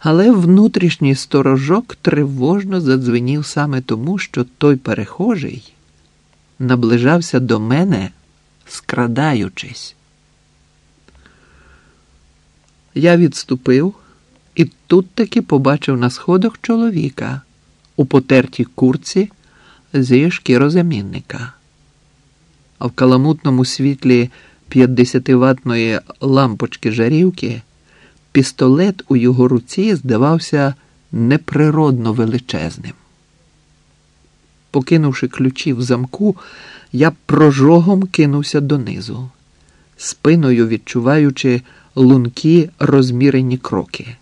Але внутрішній сторожок тривожно задзвенів саме тому, що той перехожий наближався до мене, скрадаючись. Я відступив і тут таки побачив на сходах чоловіка у потертій курці зі шкірозамінника. А в каламутному світлі 50-ваттної лампочки жарівки пістолет у його руці здавався неприродно величезним. Покинувши ключі в замку, я прожогом кинувся донизу, спиною відчуваючи лункі розмірені кроки.